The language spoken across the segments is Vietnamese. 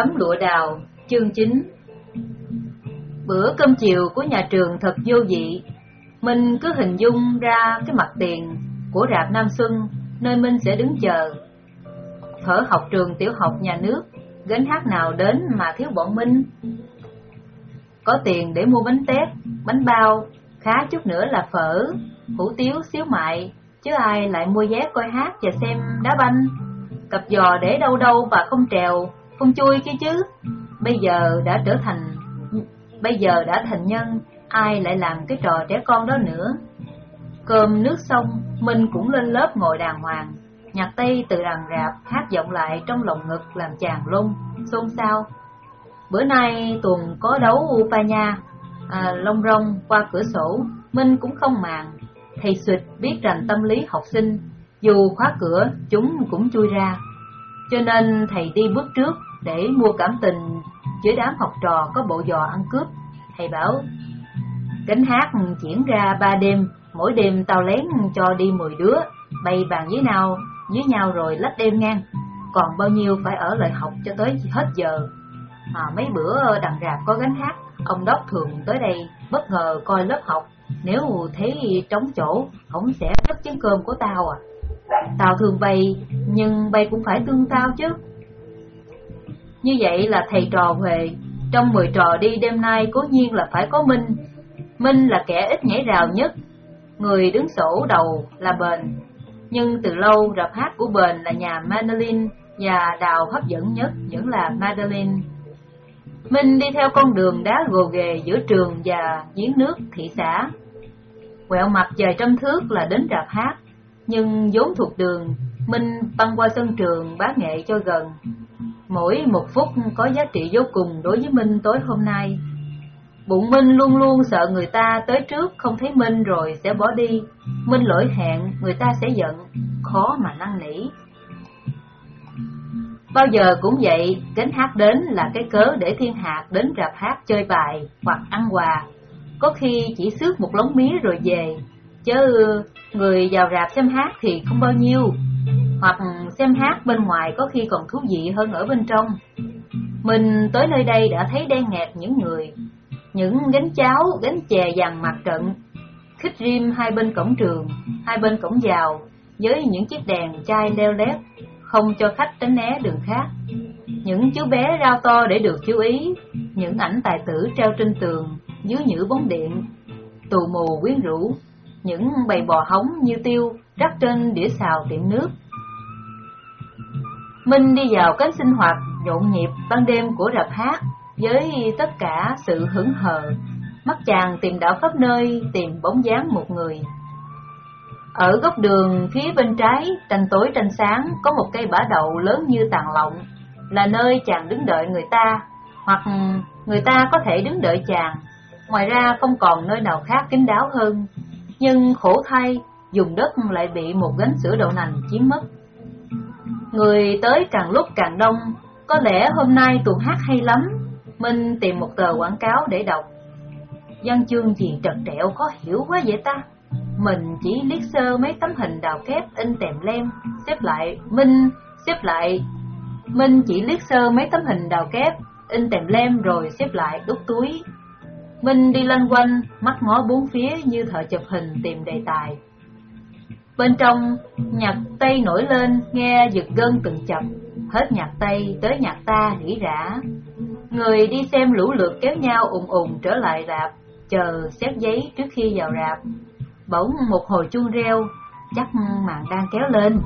tấm lụa đào, chương 9 Bữa cơm chiều của nhà trường thật vô vị. Mình cứ hình dung ra cái mặt tiền của rạp Nam Xuân Nơi Minh sẽ đứng chờ. Thở học trường tiểu học nhà nước Gánh hát nào đến mà thiếu bọn Minh? Có tiền để mua bánh tét, bánh bao Khá chút nữa là phở, hủ tiếu, xíu mại Chứ ai lại mua vé coi hát và xem đá banh. Cặp giò để đâu đâu và không trèo, không chui kia chứ Bây giờ đã trở thành Bây giờ đã thành nhân, ai lại làm cái trò trẻ con đó nữa. Cơm nước xong, Minh cũng lên lớp ngồi đàng hoàng, nhặt tay từ đàn rạp hát giọng lại trong lồng ngực làm chàng lung, xôn xao. Bữa nay tuần có đấu Upanya, à, lông rong qua cửa sổ, Minh cũng không màng. Thầy suyệt biết rằng tâm lý học sinh, dù khóa cửa, chúng cũng chui ra. Cho nên thầy đi bước trước để mua cảm tình với đám học trò có bộ giò ăn cướp. Thầy bảo, cánh hát chuyển ra ba đêm, mỗi đêm tao lén cho đi mười đứa, bay bàn với nào với nhau rồi lách đêm ngang. Còn bao nhiêu phải ở lại học cho tới hết giờ. Mà mấy bữa đằng rạp có gánh hát, ông đốc thường tới đây bất ngờ coi lớp học. Nếu thấy trống chỗ, ổng sẽ cất chén cơm của tao à. Tao thường bay, nhưng bay cũng phải tương tao chứ. Như vậy là thầy trò huệ trong mười trò đi đêm nay cố nhiên là phải có Minh. Minh là kẻ ít nhảy rào nhất, người đứng sổ đầu là Bền. Nhưng từ lâu rạp hát của Bền là nhà Madeline và đào hấp dẫn nhất vẫn là Madeline. Minh đi theo con đường đá gồ ghề giữa trường và giếng nước thị xã. Quẹo mặt vài trăm thước là đến rạp hát, nhưng vốn thuộc đường, Minh băng qua sân trường bá nghệ cho gần, Mỗi một phút có giá trị vô cùng đối với Minh tối hôm nay. Bụng Minh luôn luôn sợ người ta tới trước không thấy Minh rồi sẽ bỏ đi. Minh lỗi hẹn, người ta sẽ giận, khó mà năn nỉ. Bao giờ cũng vậy, cánh hát đến là cái cớ để thiên hạt đến rạp hát chơi bài hoặc ăn quà. Có khi chỉ xước một lóng mía rồi về, chứ người vào rạp xem hát thì không bao nhiêu hoặc xem hát bên ngoài có khi còn thú vị hơn ở bên trong. Mình tới nơi đây đã thấy đen nghẹt những người, những gánh cháo, gánh chè dàn mặt trận, khích rim hai bên cổng trường, hai bên cổng vào, với những chiếc đèn chai leo lét, không cho khách tránh né đường khác. Những chú bé rao to để được chú ý, những ảnh tài tử treo trên tường, dưới nhữ bóng điện, tù mù quyến rũ, những bầy bò hóng như tiêu rắc trên đĩa xào tiệm nước, Minh đi vào cánh sinh hoạt nhộn nhịp ban đêm của rạp hát với tất cả sự hững hờ. Mắt chàng tìm đảo khắp nơi tìm bóng dáng một người. Ở góc đường phía bên trái, tranh tối tranh sáng, có một cây bả đậu lớn như tàn lọng, là nơi chàng đứng đợi người ta, hoặc người ta có thể đứng đợi chàng. Ngoài ra không còn nơi nào khác kín đáo hơn, nhưng khổ thay, dùng đất lại bị một gánh sữa đậu nành chiếm mất. Người tới càng lúc càng đông, có lẽ hôm nay tuần hát hay lắm. Minh tìm một tờ quảng cáo để đọc. Văn chương gì trật trẹo khó hiểu quá vậy ta? Mình chỉ liếc sơ mấy tấm hình đào kép in tèm lem, xếp lại, Minh, xếp lại. Minh chỉ liếc sơ mấy tấm hình đào kép, in tèm lem rồi xếp lại đút túi. Minh đi lanh quanh, mắt ngó bốn phía như thợ chụp hình tìm đề tài. Bên trong, nhạc Tây nổi lên, nghe giật gân từng chập, hết nhạc Tây tới nhạc ta rỉ rả. Người đi xem lũ lượt kéo nhau ùng ùng trở lại rạp, chờ xét giấy trước khi vào rạp. Bỗng một hồi chuông reo, chắc màn đang kéo lên.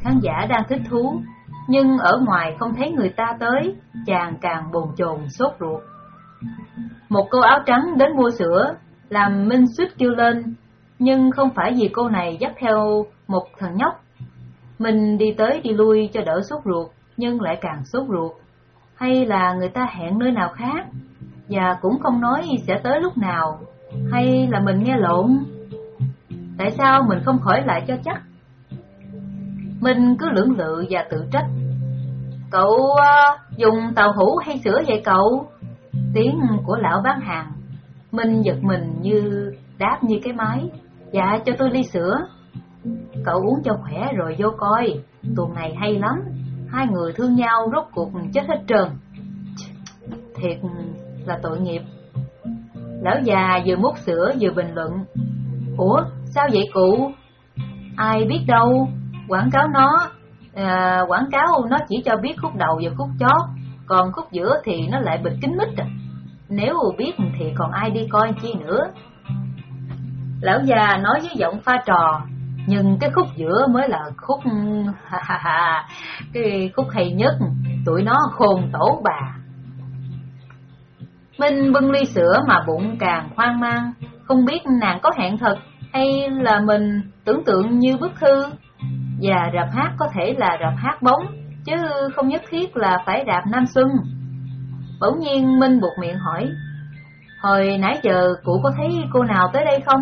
Khán giả đang thích thú, nhưng ở ngoài không thấy người ta tới, chàng càng bồn chồn sốt ruột. Một cô áo trắng đến mua sữa, làm Minh suýt kêu lên, nhưng không phải vì cô này dắt theo một thằng nhóc. Mình đi tới đi lui cho đỡ sốt ruột, nhưng lại càng sốt ruột. Hay là người ta hẹn nơi nào khác, và cũng không nói sẽ tới lúc nào, hay là mình nghe lộn. Tại sao mình không khỏi lại cho chắc? Mình cứ lưỡng lự và tự trách. Cậu uh, dùng tàu hũ hay sữa vậy cậu? Tiếng của lão bán hàng. mình giật mình như đáp như cái máy. Dạ cho tôi ly sữa Cậu uống cho khỏe rồi vô coi Tuần này hay lắm Hai người thương nhau rốt cuộc chết hết trơn thiệt là tội nghiệp. Lão già vừa múc sữa vừa bình luận. Ủa, sao vậy cụ? Ai biết đâu, quảng cáo nó, à, quảng cáo nó chỉ cho biết khúc đầu và khúc chót, còn khúc giữa thì nó lại bịt kín mít à. Nếu biết thì còn ai đi coi chi nữa. Lão già nói với giọng pha trò, nhưng cái khúc giữa mới là khúc ha ha ha, cái khúc hay nhất, tụi nó khôn tổ bà. Minh bưng ly sữa mà bụng càng hoang mang, không biết nàng có hẹn thật hay là mình tưởng tượng như bức thư. Và rạp hát có thể là rạp hát bóng, chứ không nhất thiết là phải rạp Nam Xuân. Bỗng nhiên Minh buộc miệng hỏi, Hồi nãy giờ cụ có thấy cô nào tới đây không?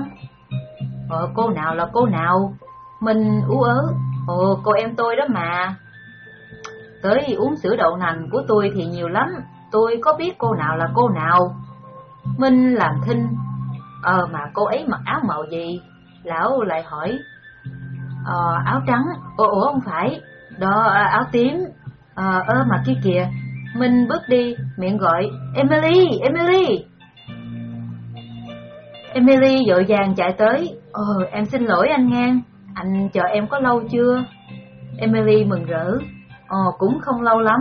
Ờ, cô nào là cô nào? Mình ú ớ, ồ cô em tôi đó mà. Tới uống sữa đậu nành của tôi thì nhiều lắm, tôi có biết cô nào là cô nào. Minh làm thinh, ờ mà cô ấy mặc áo màu gì? Lão lại hỏi, ờ áo trắng, ồ ủa không phải, đó à, áo tím, ờ ơ mà kia kìa. Minh bước đi, miệng gọi, Emily, Emily. Emily dội vàng chạy tới, Ờ, em xin lỗi anh ngang, anh chờ em có lâu chưa? Emily mừng rỡ, Ờ, cũng không lâu lắm.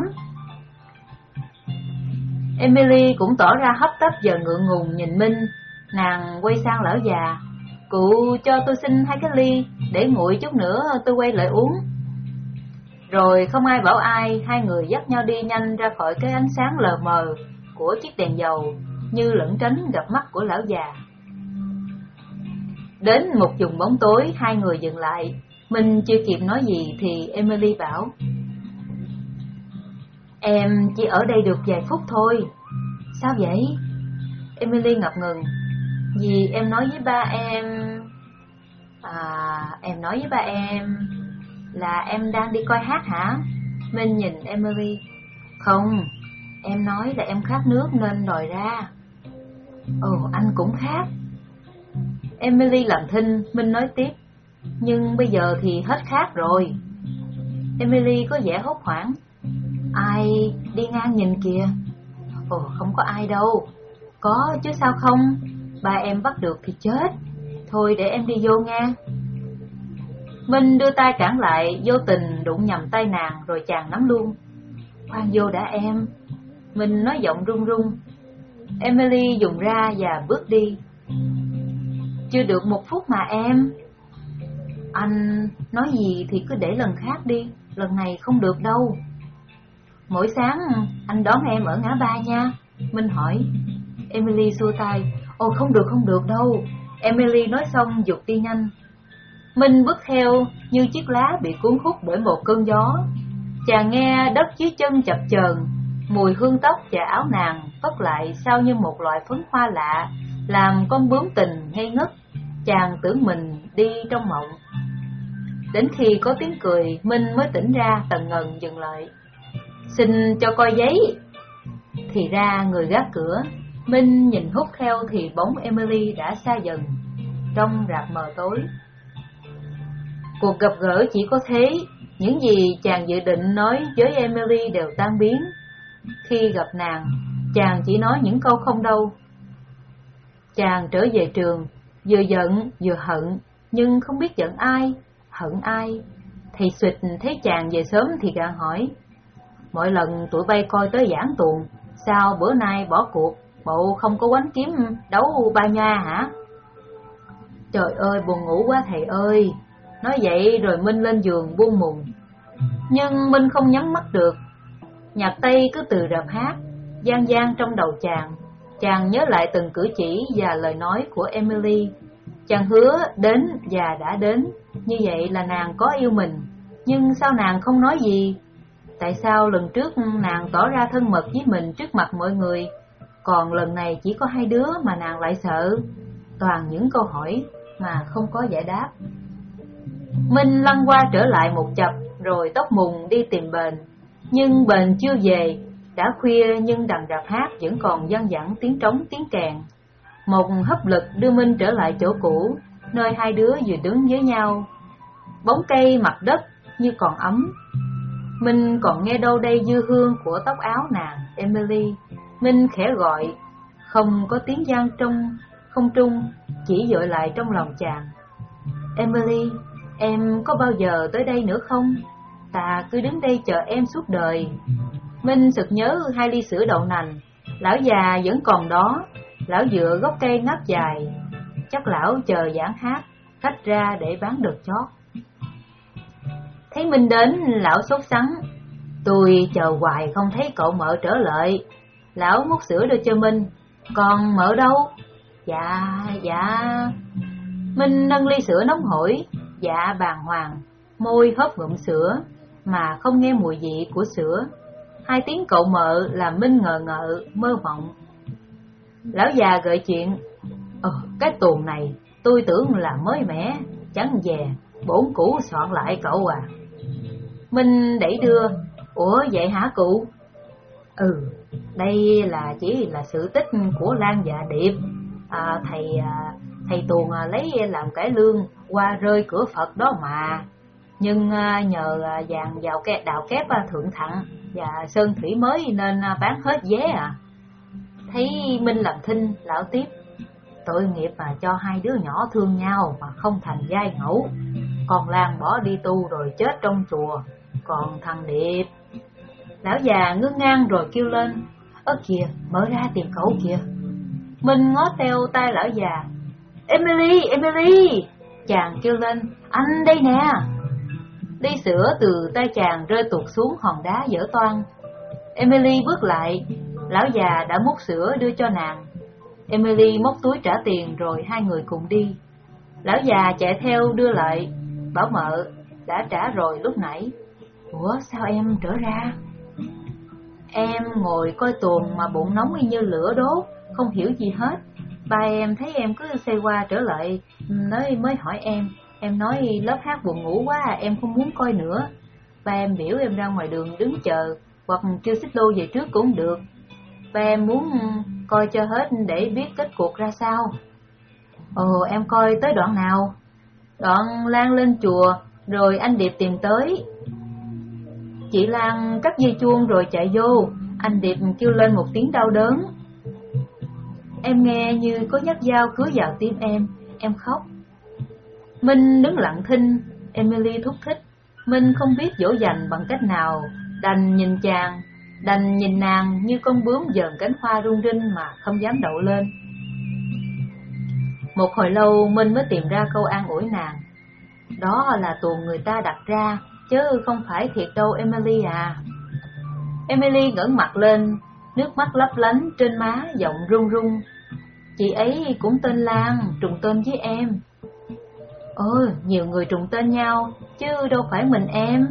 Emily cũng tỏ ra hấp tấp giờ ngượng ngùng nhìn Minh, nàng quay sang lão già, Cụ cho tôi xin hai cái ly, để nguội chút nữa tôi quay lại uống. Rồi không ai bảo ai, hai người dắt nhau đi nhanh ra khỏi cái ánh sáng lờ mờ của chiếc đèn dầu, như lẫn tránh gặp mắt của lão già. Đến một vùng bóng tối, hai người dừng lại. Mình chưa kịp nói gì thì Emily bảo Em chỉ ở đây được vài phút thôi. Sao vậy? Emily ngập ngừng. Vì em nói với ba em... À, em nói với ba em là em đang đi coi hát hả? Minh nhìn Emily. Không, em nói là em khát nước nên đòi ra. Ồ, anh cũng khát. Emily làm thinh, Minh nói tiếp. Nhưng bây giờ thì hết khác rồi. Emily có vẻ hốt hoảng. Ai đi ngang nhìn kìa. Ồ, không có ai đâu. Có chứ sao không? Ba em bắt được thì chết. Thôi để em đi vô nha. Minh đưa tay cản lại, vô tình đụng nhầm tay nàng rồi chàng nắm luôn. Khoan vô đã em. Minh nói giọng run run. Emily dùng ra và bước đi. Chưa được một phút mà em. Anh nói gì thì cứ để lần khác đi, Lần này không được đâu. Mỗi sáng, anh đón em ở ngã ba nha. Minh hỏi. Emily xua tay. Ồ, không được không được đâu. Emily nói xong, dục đi nhanh. Minh bước theo như chiếc lá bị cuốn hút bởi một cơn gió. Chàng nghe đất dưới chân chập chờn, Mùi hương tóc và áo nàng phất lại sao như một loại phấn hoa lạ. Làm con bướm tình ngây ngất chàng tưởng mình đi trong mộng. Đến khi có tiếng cười, Minh mới tỉnh ra tần ngần dừng lại. Xin cho coi giấy. Thì ra người gác cửa, Minh nhìn hút theo thì bóng Emily đã xa dần, trong rạp mờ tối. Cuộc gặp gỡ chỉ có thế, những gì chàng dự định nói với Emily đều tan biến. Khi gặp nàng, chàng chỉ nói những câu không đâu. Chàng trở về trường, vừa giận vừa hận, nhưng không biết giận ai, hận ai. Thầy suyệt thấy chàng về sớm thì gạn hỏi, mỗi lần tụi bay coi tới giảng tuồng, sao bữa nay bỏ cuộc, bộ không có quánh kiếm đấu ba nha hả? Trời ơi, buồn ngủ quá thầy ơi! Nói vậy rồi Minh lên giường buông mùng. Nhưng Minh không nhắm mắt được. Nhạc Tây cứ từ rập hát, gian gian trong đầu chàng, Chàng nhớ lại từng cử chỉ và lời nói của Emily. Chàng hứa đến và đã đến, như vậy là nàng có yêu mình. Nhưng sao nàng không nói gì? Tại sao lần trước nàng tỏ ra thân mật với mình trước mặt mọi người, còn lần này chỉ có hai đứa mà nàng lại sợ? Toàn những câu hỏi mà không có giải đáp. Minh lăn qua trở lại một chập, rồi tóc mùng đi tìm bền. Nhưng bền chưa về, đã khuya nhưng đằng đạp hát vẫn còn gian dẳng tiếng trống tiếng kèn. Một hấp lực đưa Minh trở lại chỗ cũ, nơi hai đứa vừa đứng với nhau. Bóng cây mặt đất như còn ấm. Minh còn nghe đâu đây dư hương của tóc áo nàng, Emily. Minh khẽ gọi, không có tiếng gian trong không trung, chỉ dội lại trong lòng chàng. Emily, em có bao giờ tới đây nữa không? Ta cứ đứng đây chờ em suốt đời. Minh sực nhớ hai ly sữa đậu nành, lão già vẫn còn đó, lão dựa gốc cây ngáp dài. Chắc lão chờ giảng hát, khách ra để bán được chót. Thấy Minh đến, lão sốt sắng. Tôi chờ hoài không thấy cậu mợ trở lại. Lão múc sữa đưa cho Minh. Còn mợ đâu? Dạ, dạ. Minh nâng ly sữa nóng hổi, dạ bàng hoàng, môi hớp ngụm sữa, mà không nghe mùi vị của sữa. Hai tiếng cậu mợ làm Minh ngờ ngợ, mơ mộng. Lão già gợi chuyện, Ờ, cái tuồng này tôi tưởng là mới mẻ, chẳng dè, bổn cũ soạn lại cậu à. Minh đẩy đưa, Ủa vậy hả cụ? Ừ, đây là chỉ là sự tích của Lan và Điệp. À, thầy à, thầy tuồng à, lấy làm cải lương qua rơi cửa Phật đó mà. Nhưng à, nhờ à, vàng vào cái đạo kép à, thượng thặng và sơn thủy mới nên bán hết vé à. Thấy Minh làm thinh, lão tiếp. Tội nghiệp mà cho hai đứa nhỏ thương nhau mà không thành giai ngẫu. Còn Lan bỏ đi tu rồi chết trong chùa. Còn thằng Điệp Lão già ngưng ngang rồi kêu lên Ơ kìa, mở ra tìm cậu kìa minh ngó theo tay lão già Emily, Emily Chàng kêu lên Anh đây nè Ly sữa từ tay chàng rơi tuột xuống hòn đá dở toan. Emily bước lại Lão già đã múc sữa đưa cho nàng. Emily móc túi trả tiền rồi hai người cùng đi. Lão già chạy theo đưa lại Bảo mợ đã trả rồi lúc nãy. Ủa sao em trở ra? Em ngồi coi tuồng mà bụng nóng như lửa đốt, không hiểu gì hết. Ba em thấy em cứ xây qua trở lại, nói mới hỏi em. Em nói lớp hát buồn ngủ quá, em không muốn coi nữa. Ba em biểu em ra ngoài đường đứng chờ, hoặc chưa xích lô về trước cũng được. Ba em muốn ừ, coi cho hết để biết kết cuộc ra sao. Ồ, em coi tới đoạn nào? Đoạn Lan lên chùa, rồi anh Điệp tìm tới, Chị Lan cắt dây chuông rồi chạy vô, anh Điệp kêu lên một tiếng đau đớn. Em nghe như có nhát dao cứa vào tim em, em khóc. Minh đứng lặng thinh, Emily thúc thích. Minh không biết dỗ dành bằng cách nào, đành nhìn chàng, đành nhìn nàng như con bướm dờn cánh hoa rung rinh mà không dám đậu lên. Một hồi lâu Minh mới tìm ra câu an ủi nàng. Đó là tuồng người ta đặt ra, chứ không phải thiệt đâu Emily à. Emily ngẩng mặt lên, nước mắt lấp lánh trên má, giọng run run. Chị ấy cũng tên Lan, trùng tên với em. Ừ, nhiều người trùng tên nhau, chứ đâu phải mình em.